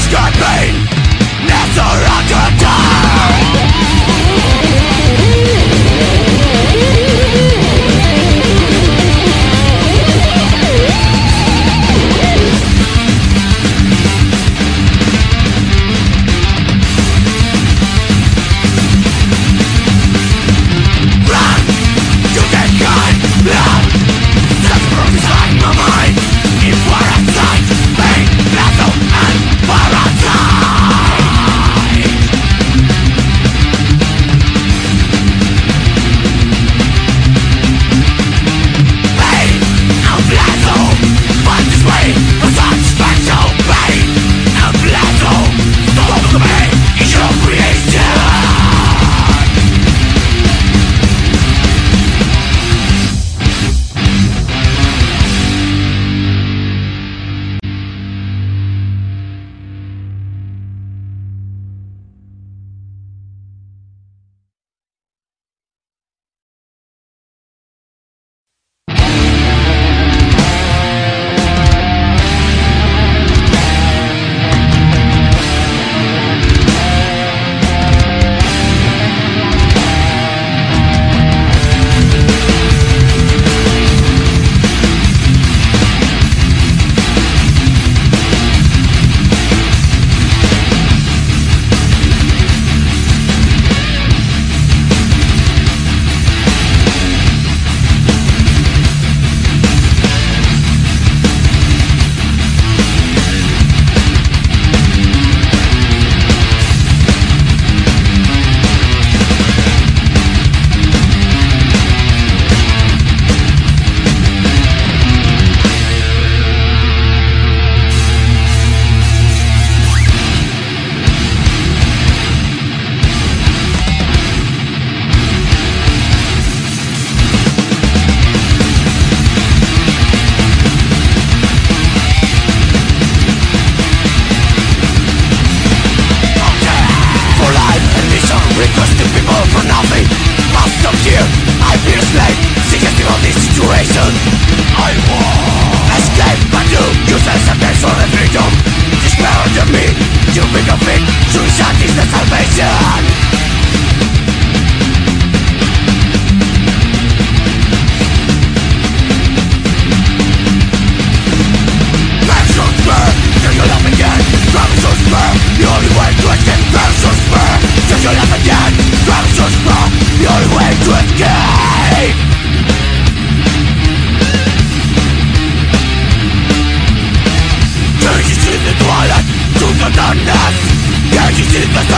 Scorpion Now surrender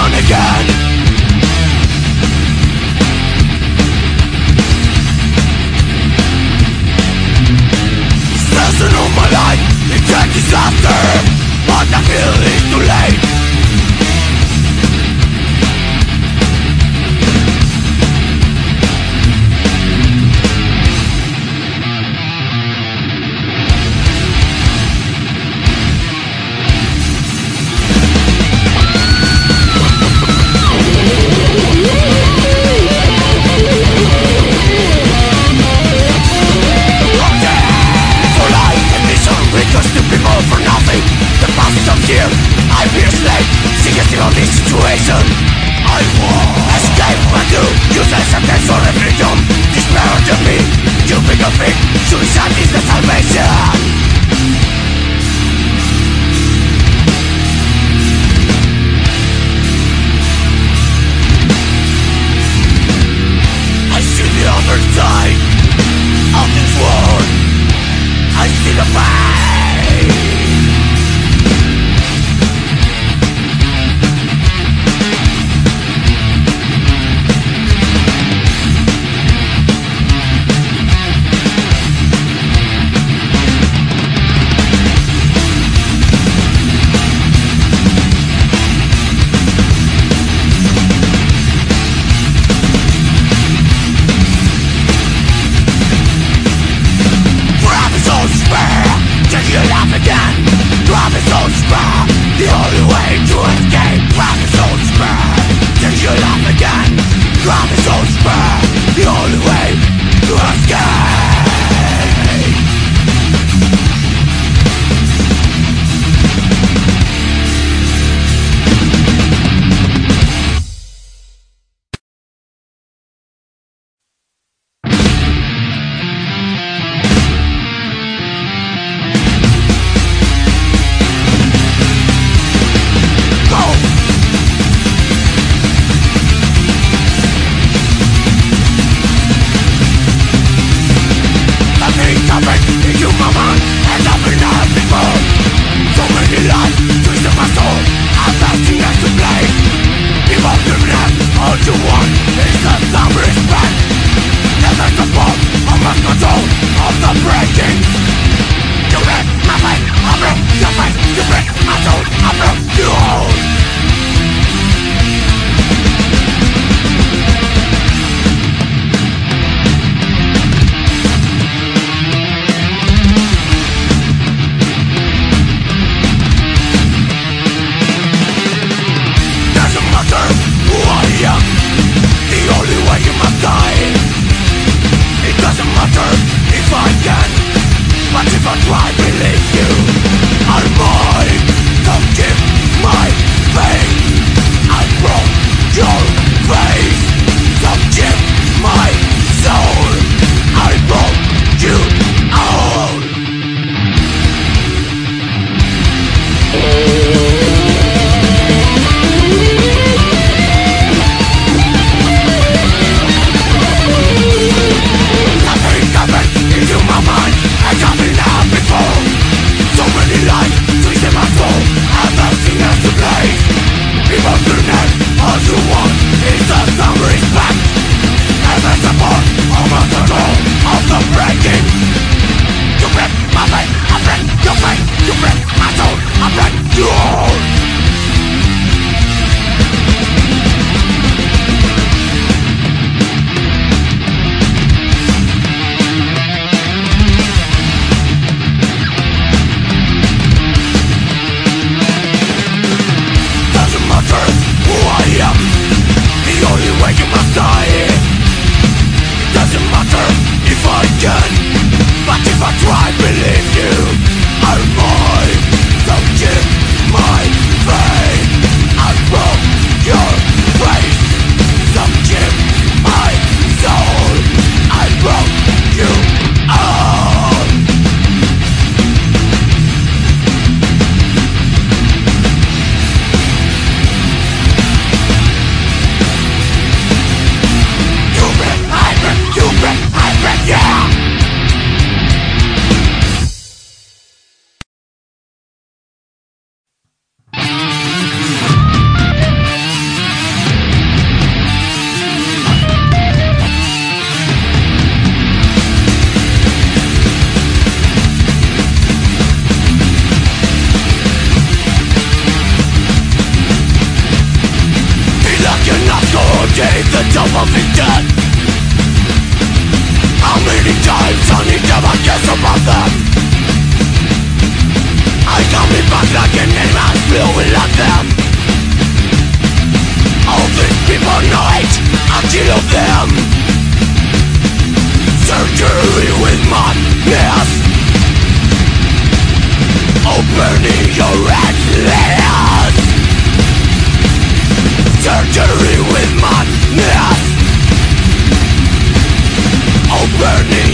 down again. How many times I need to guess about them I coming back like an animal spewing at them. All these people night until of them. Surgery with my past burning.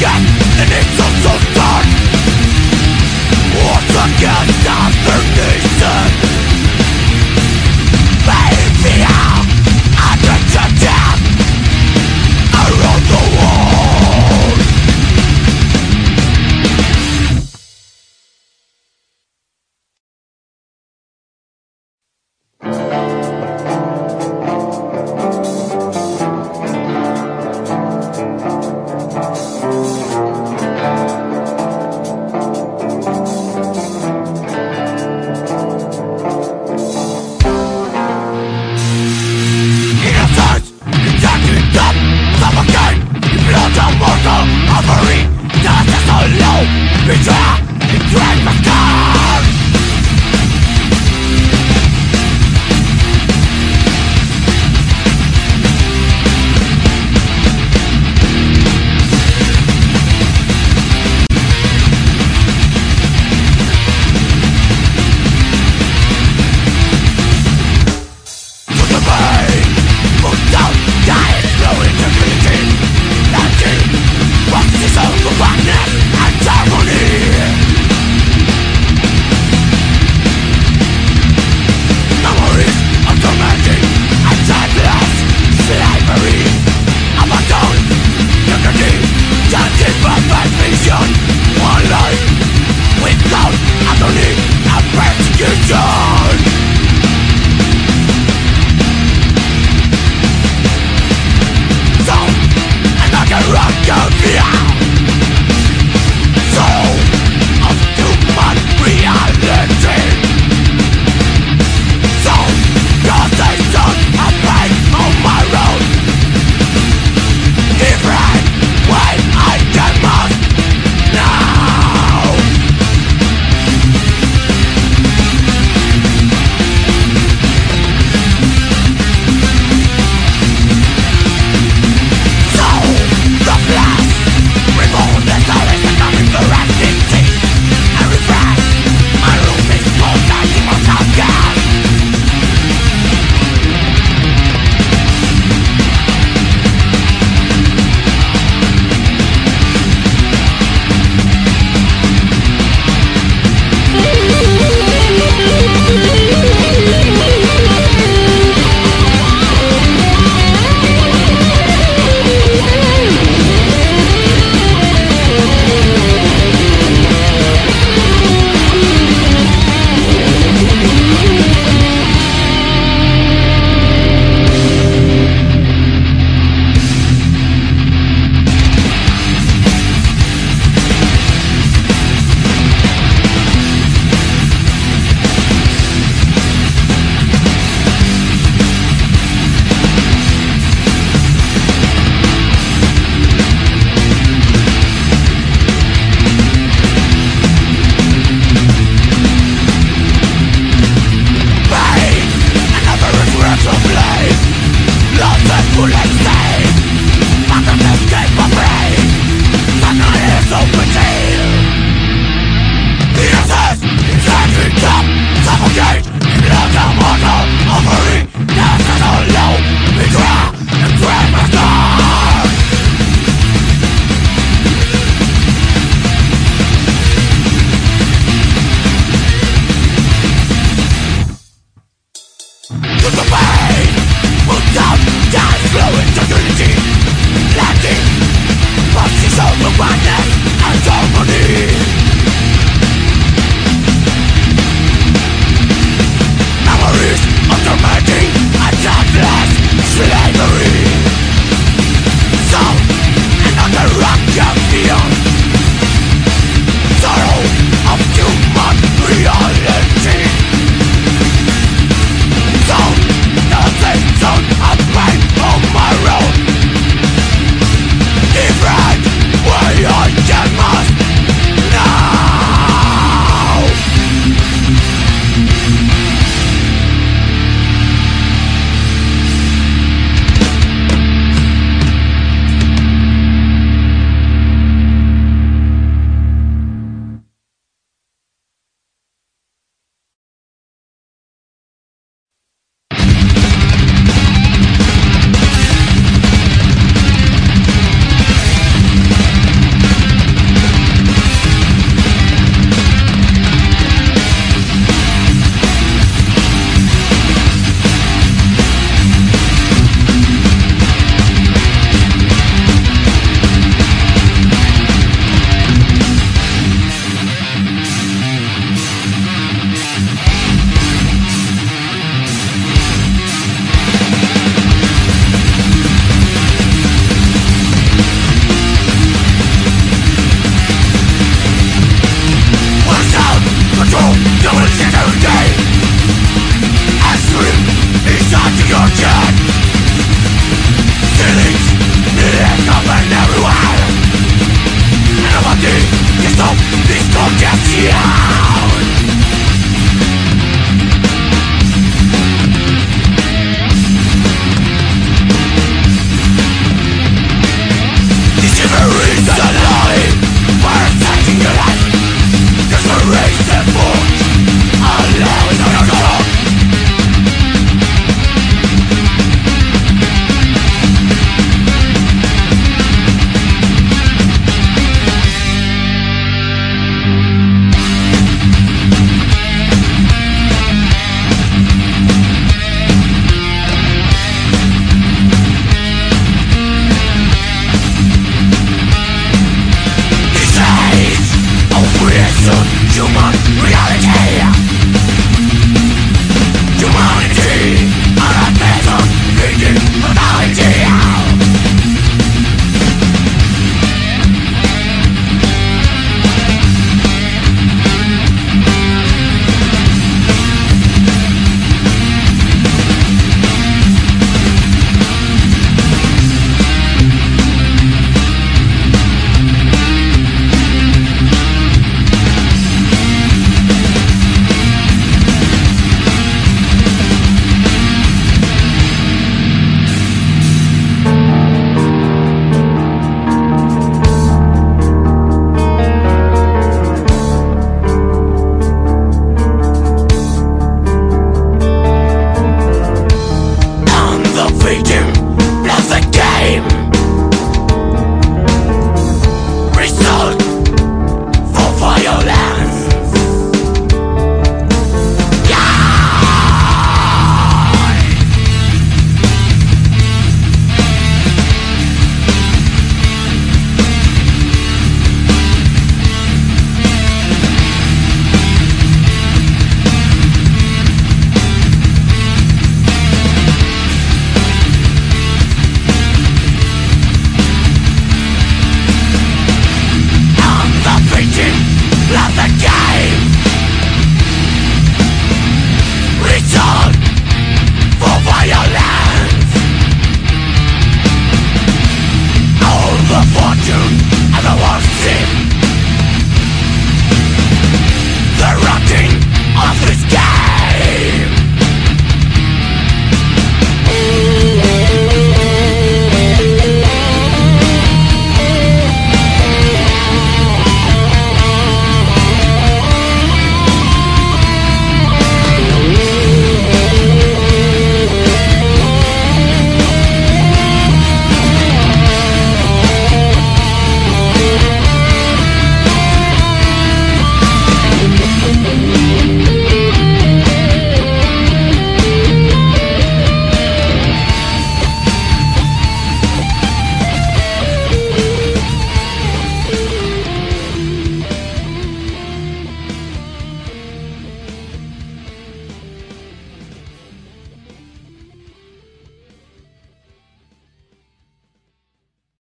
got